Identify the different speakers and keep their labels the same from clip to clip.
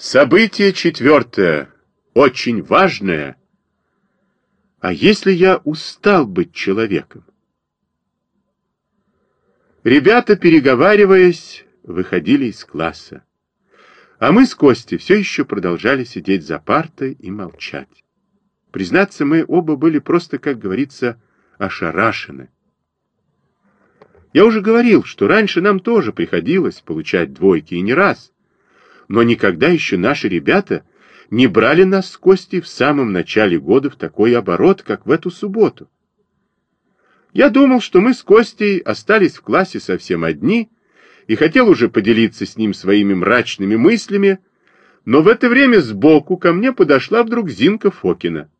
Speaker 1: Событие четвертое, очень важное. А если я устал быть человеком? Ребята, переговариваясь, выходили из класса. А мы с Костей все еще продолжали сидеть за партой и молчать. Признаться, мы оба были просто, как говорится, ошарашены. Я уже говорил, что раньше нам тоже приходилось получать двойки и не раз. Но никогда еще наши ребята не брали нас с Костей в самом начале года в такой оборот, как в эту субботу. Я думал, что мы с Костей остались в классе совсем одни, и хотел уже поделиться с ним своими мрачными мыслями, но в это время сбоку ко мне подошла вдруг Зинка Фокина.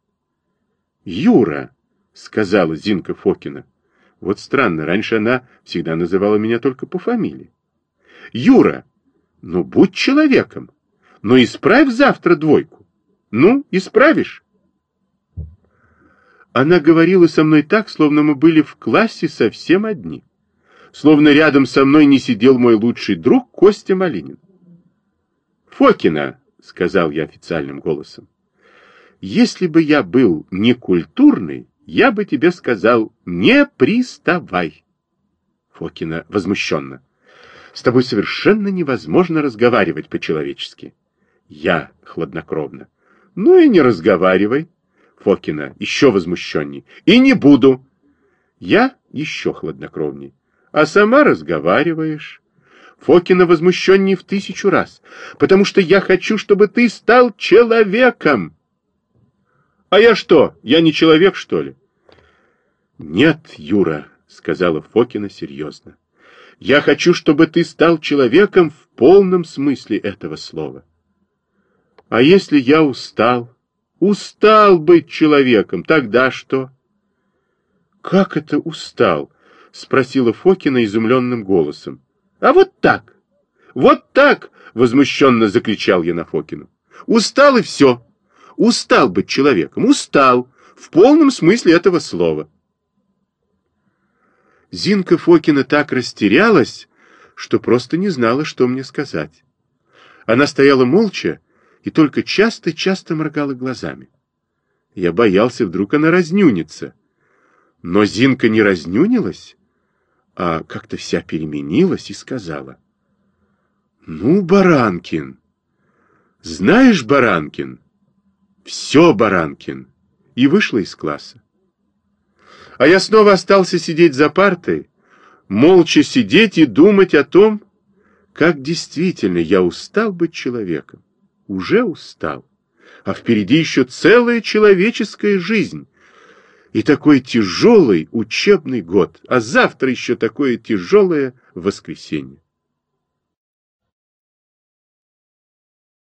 Speaker 1: «Юра», — сказала Зинка Фокина, — вот странно, раньше она всегда называла меня только по фамилии. «Юра, ну будь человеком, ну исправь завтра двойку. Ну, исправишь». Она говорила со мной так, словно мы были в классе совсем одни. Словно рядом со мной не сидел мой лучший друг Костя Малинин. «Фокина», — сказал я официальным голосом, — «если бы я был некультурный, я бы тебе сказал, не приставай». Фокина возмущенно. «С тобой совершенно невозможно разговаривать по-человечески». Я хладнокровно. «Ну и не разговаривай». Фокина еще возмущенней. И не буду. Я еще хладнокровней. А сама разговариваешь. Фокина возмущенней в тысячу раз, потому что я хочу, чтобы ты стал человеком. А я что, я не человек, что ли? Нет, Юра, сказала Фокина серьезно. Я хочу, чтобы ты стал человеком в полном смысле этого слова. А если я устал, Устал быть человеком, тогда что? Как это устал? Спросила Фокина изумленным голосом. А вот так, вот так, возмущенно закричал я на Фокину. Устал и все. Устал быть человеком, устал, в полном смысле этого слова. Зинка Фокина так растерялась, что просто не знала, что мне сказать. Она стояла молча, и только часто-часто моргала глазами. Я боялся, вдруг она разнюнится. Но Зинка не разнюнилась, а как-то вся переменилась и сказала. «Ну, Баранкин, знаешь, Баранкин, все, Баранкин!» И вышла из класса. А я снова остался сидеть за партой, молча сидеть и думать о том, как действительно я устал быть человеком уже устал, а впереди еще целая человеческая жизнь. И такой тяжелый учебный год, а завтра еще такое тяжелое воскресенье.